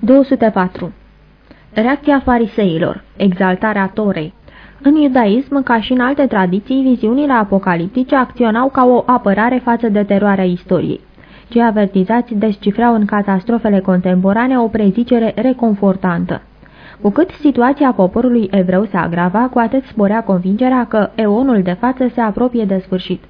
204. Reacția fariseilor, exaltarea Torei În iudaism, ca și în alte tradiții, viziunile apocaliptice acționau ca o apărare față de teroarea istoriei. Cei avertizați descifrau în catastrofele contemporane o prezicere reconfortantă. Cu cât situația poporului evreu se agrava, cu atât sporea convingerea că eonul de față se apropie de sfârșit.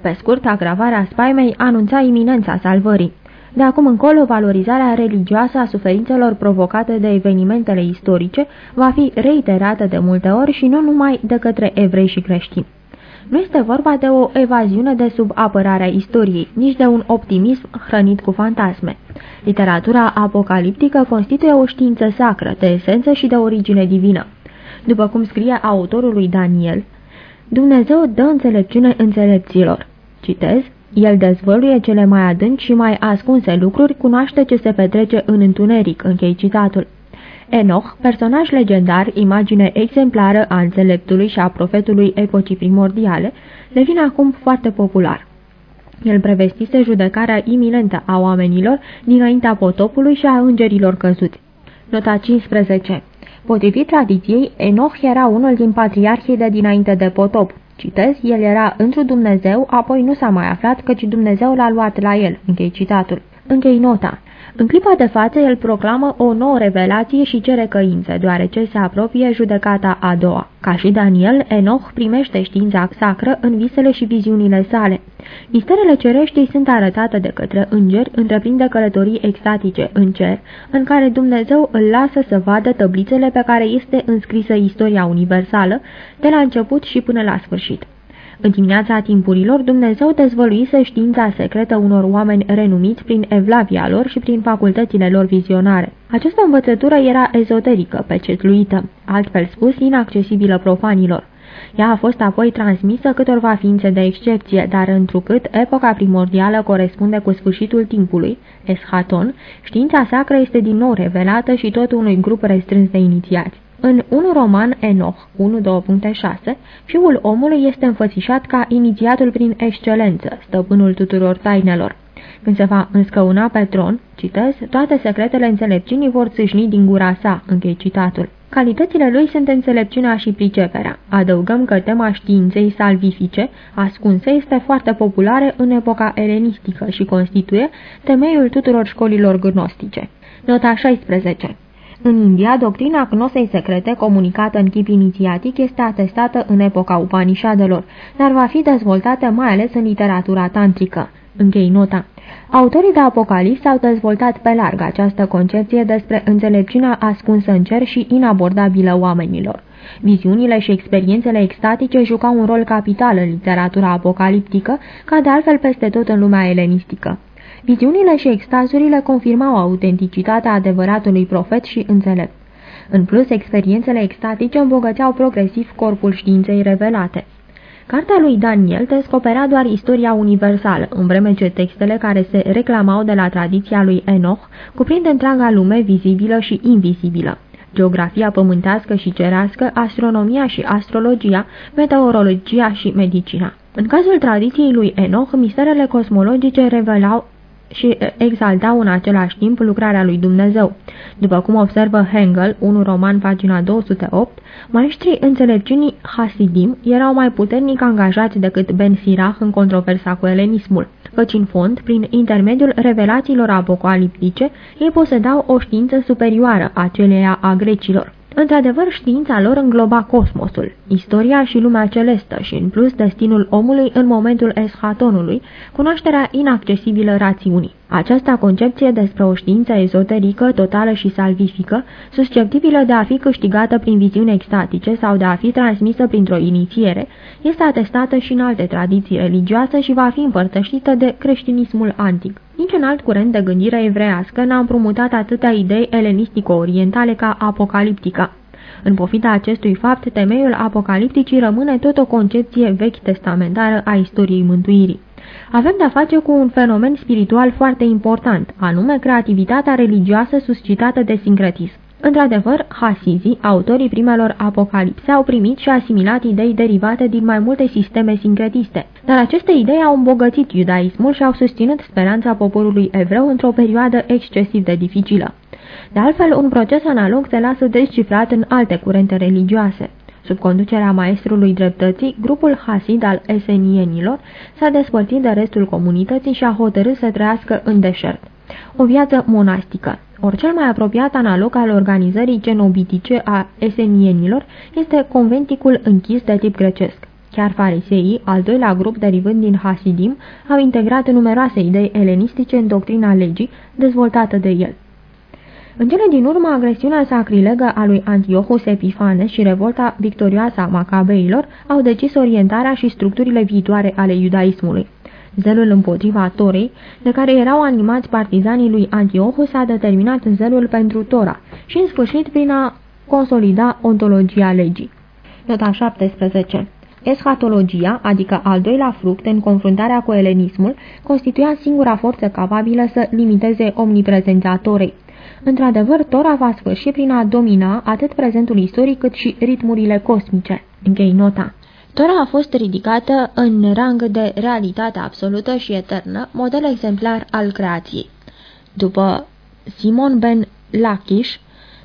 Pe scurt, agravarea spaimei anunța iminența salvării. De acum încolo, valorizarea religioasă a suferințelor provocate de evenimentele istorice va fi reiterată de multe ori și nu numai de către evrei și creștini. Nu este vorba de o evaziune de sub apărarea istoriei, nici de un optimism hrănit cu fantasme. Literatura apocaliptică constituie o știință sacră, de esență și de origine divină. După cum scrie autorul lui Daniel, Dumnezeu dă înțelepciune înțelepților. Citez, el dezvăluie cele mai adânci și mai ascunse lucruri, cunoaște ce se petrece în întuneric, închei citatul. Enoch, personaj legendar, imagine exemplară a înțeleptului și a profetului epocii primordiale, devine acum foarte popular. El prevestise judecarea iminentă a oamenilor dinaintea potopului și a îngerilor căzuți. Nota 15 Potrivit tradiției, Enoch era unul din patriarhii de dinainte de potop. Citez, el era într Dumnezeu, apoi nu s-a mai aflat căci Dumnezeu l-a luat la el. Închei citatul. Închei nota. În clipa de față, el proclamă o nouă revelație și cere căință, deoarece se apropie judecata a doua. Ca și Daniel, Enoch primește știința sacră în visele și viziunile sale. Misterele cereștii sunt arătate de către îngeri, întreprinde călătorii extatice în cer, în care Dumnezeu îl lasă să vadă tăblițele pe care este înscrisă istoria universală, de la început și până la sfârșit. În dimineața timpurilor, Dumnezeu dezvăluise știința secretă unor oameni renumiți prin evlavia lor și prin facultățile lor vizionare. Această învățătură era ezoterică, pecetluită, altfel spus inaccesibilă profanilor. Ea a fost apoi transmisă câtorva ființe de excepție, dar întrucât epoca primordială corespunde cu sfârșitul timpului, eschaton, știința sacră este din nou revelată și tot unui grup restrâns de inițiați. În un roman Enoch 1.2.6, fiul omului este înfățișat ca inițiatul prin excelență, stăpânul tuturor tainelor. Când se va înscăuna pe tron, citez, toate secretele înțelepciunii vor țâșni din gura sa, închei citatul. Calitățile lui sunt înțelepciunea și priceperea. Adăugăm că tema științei salvifice, ascunse, este foarte populară în epoca elenistică și constituie temeiul tuturor școlilor gnostice. Nota 16 în India, doctrina gnosei secrete, comunicată în chip inițiatic, este atestată în epoca Upanishadelor, dar va fi dezvoltată mai ales în literatura tantrică. Închei nota. Autorii de Apocalips au dezvoltat pe larg această concepție despre înțelepciunea ascunsă în cer și inabordabilă oamenilor. Viziunile și experiențele extatice jucau un rol capital în literatura apocaliptică, ca de altfel peste tot în lumea elenistică. Viziunile și extazurile confirmau autenticitatea adevăratului profet și înțelept. În plus, experiențele extatice îmbogățeau progresiv corpul științei revelate. Cartea lui Daniel descopera doar istoria universală, în vreme ce textele care se reclamau de la tradiția lui Enoch cuprind întreaga lume vizibilă și invizibilă. Geografia pământească și cerească, astronomia și astrologia, meteorologia și medicina. În cazul tradiției lui Enoch, misterele cosmologice revelau și exaltau în același timp lucrarea lui Dumnezeu. După cum observă Hengel, un roman, pagina 208, maestrii înțelepciunii Hasidim erau mai puternic angajați decât Ben Sirach în controversa cu elenismul, căci în fond, prin intermediul revelațiilor apocaliptice, ei posedau o știință superioară aceleia a grecilor. Într-adevăr, știința lor îngloba cosmosul, istoria și lumea celestă și, în plus, destinul omului în momentul eschatonului, cunoașterea inaccesibilă rațiunii. Această concepție despre o știință ezoterică, totală și salvifică, susceptibilă de a fi câștigată prin viziuni extatice sau de a fi transmisă printr-o inițiere, este atestată și în alte tradiții religioase și va fi împărtășită de creștinismul antic. Niciun alt curent de gândire evrească n-a împrumutat atâtea idei elenistico-orientale ca apocaliptica. În pofida acestui fapt, temeiul apocalipticii rămâne tot o concepție vechi testamentară a istoriei mântuirii. Avem de-a face cu un fenomen spiritual foarte important, anume creativitatea religioasă suscitată de sincretism. Într-adevăr, Hasizii, autorii primelor apocalipse, au primit și asimilat idei derivate din mai multe sisteme sincretiste, dar aceste idei au îmbogățit iudaismul și au susținut speranța poporului evreu într-o perioadă excesiv de dificilă. De altfel, un proces analog se lasă descifrat în alte curente religioase. Sub conducerea maestrului dreptății, grupul Hasid al esenienilor s-a despărțit de restul comunității și a hotărât să trăiască în deșert. O viață monastică. Ori cel mai apropiat analog al organizării cenobitice a esenienilor este conventicul închis de tip grecesc. Chiar fariseii, al doilea grup derivând din Hasidim, au integrat numeroase idei elenistice în doctrina legii dezvoltată de el. În cele din urmă, agresiunea sacrilegă a lui Antiochus Epifanes și revolta victorioasă a macabeilor au decis orientarea și structurile viitoare ale iudaismului. Zelul împotriva Torei, de care erau animați partizanii lui Antiochus, a determinat zelul pentru Tora și, în sfârșit, prin a consolida ontologia legii. Nota 17 Eschatologia, adică al doilea fruct în confruntarea cu elenismul, constituia singura forță capabilă să limiteze omniprezența Torei. Într-adevăr, Tora va sfârși prin a domina atât prezentul istoric cât și ritmurile cosmice. Închei nota. Tora a fost ridicată în rang de realitate absolută și eternă, model exemplar al creației. După Simon ben Lachish,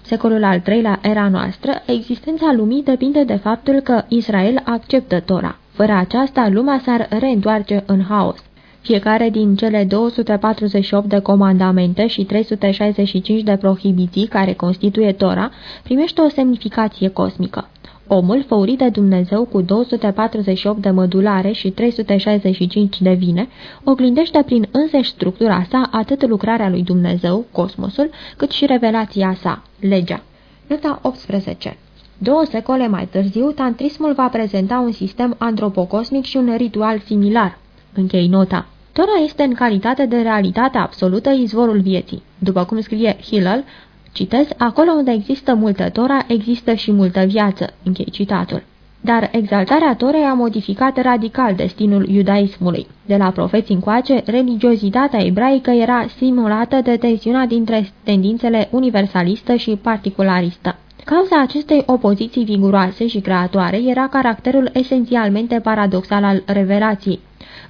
secolul al III-lea era noastră, existența lumii depinde de faptul că Israel acceptă Tora. Fără aceasta, lumea s-ar reîntoarce în haos. Fiecare din cele 248 de comandamente și 365 de prohibiții care constituie Tora primește o semnificație cosmică. Omul, făurit de Dumnezeu cu 248 de mădulare și 365 de vine, oglindește prin însăși structura sa atât lucrarea lui Dumnezeu, cosmosul, cât și revelația sa, legea. Nota 18 Două secole mai târziu, tantrismul va prezenta un sistem antropocosmic și un ritual similar. Închei nota. Tora este în calitate de realitate absolută izvorul vieții. După cum scrie Hillel, Citez, acolo unde există multă Tora, există și multă viață. Închei citatul. Dar exaltarea Torei a modificat radical destinul iudaismului. De la profeți încoace, religiozitatea ebraică era simulată de tensiunea dintre tendințele universalistă și particularistă. Cauza acestei opoziții viguroase și creatoare era caracterul esențialmente paradoxal al revelației.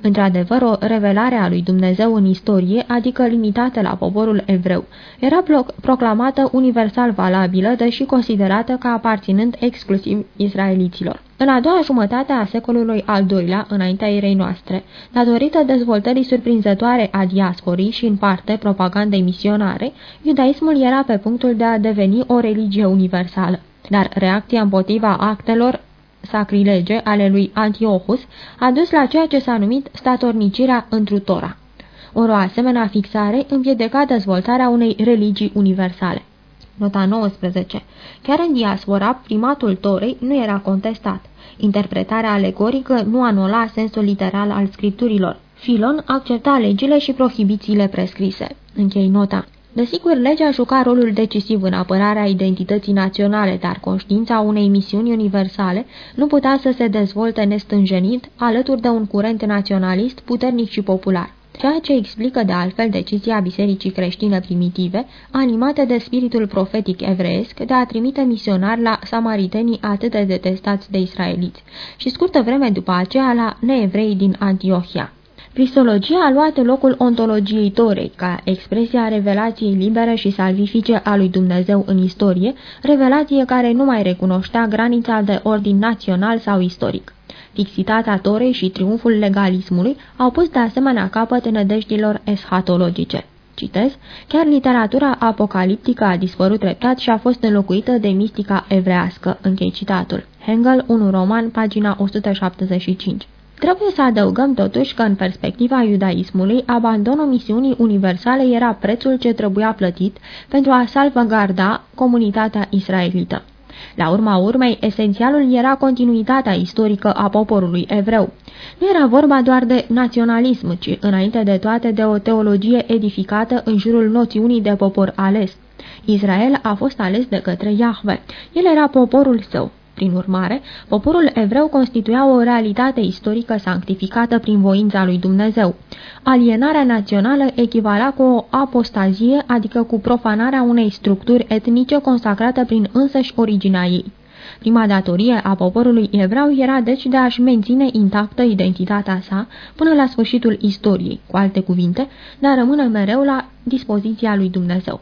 Într-adevăr, o revelare a lui Dumnezeu în istorie, adică limitată la poporul evreu, era proclamată universal valabilă, deși considerată ca aparținând exclusiv israeliților. În a doua jumătate a secolului al doilea, înaintea erei noastre, datorită dezvoltării surprinzătoare a diasporii și, în parte, propagandei misionare, iudaismul era pe punctul de a deveni o religie universală. Dar reacția împotriva actelor sacrilege ale lui Antiochus a dus la ceea ce s-a numit statornicirea întru Tora. Ori o asemenea fixare împiedica dezvoltarea unei religii universale. Nota 19. Chiar în diaspora, primatul Torei nu era contestat. Interpretarea alegorică nu anula sensul literal al scripturilor. Filon accepta legile și prohibițiile prescrise. Închei nota. Desigur, legea juca rolul decisiv în apărarea identității naționale, dar conștiința unei misiuni universale nu putea să se dezvolte nestânjenit alături de un curent naționalist puternic și popular ceea ce explică de altfel decizia bisericii creștine primitive, animate de spiritul profetic evreiesc, de a trimite misionari la samaritenii atât de detestați de israeliți și scurtă vreme după aceea la neevrei din Antiohia. Cristologia a luat locul ontologiei Torei, ca expresia revelației libere și salvifice a lui Dumnezeu în istorie, revelație care nu mai recunoștea granița de ordin național sau istoric. Fixitatea Torei și triumful legalismului au pus de asemenea capăt nădejdilor eschatologice. Citez, chiar literatura apocaliptică a dispărut treptat și a fost înlocuită de mistica evrească. Închei citatul. Hengel, 1 roman, pagina 175. Trebuie să adăugăm totuși că în perspectiva iudaismului, abandonul misiunii universale era prețul ce trebuia plătit pentru a salvăgarda comunitatea israelită. La urma urmei, esențialul era continuitatea istorică a poporului evreu. Nu era vorba doar de naționalism, ci înainte de toate de o teologie edificată în jurul noțiunii de popor ales. Israel a fost ales de către Iahve. El era poporul său. Prin urmare, poporul evreu constituia o realitate istorică sanctificată prin voința lui Dumnezeu. Alienarea națională echivala cu o apostazie, adică cu profanarea unei structuri etnice consacrată prin însăși originea ei. Prima datorie a poporului evreu era deci de a-și menține intactă identitatea sa până la sfârșitul istoriei, cu alte cuvinte, de a rămâne mereu la dispoziția lui Dumnezeu.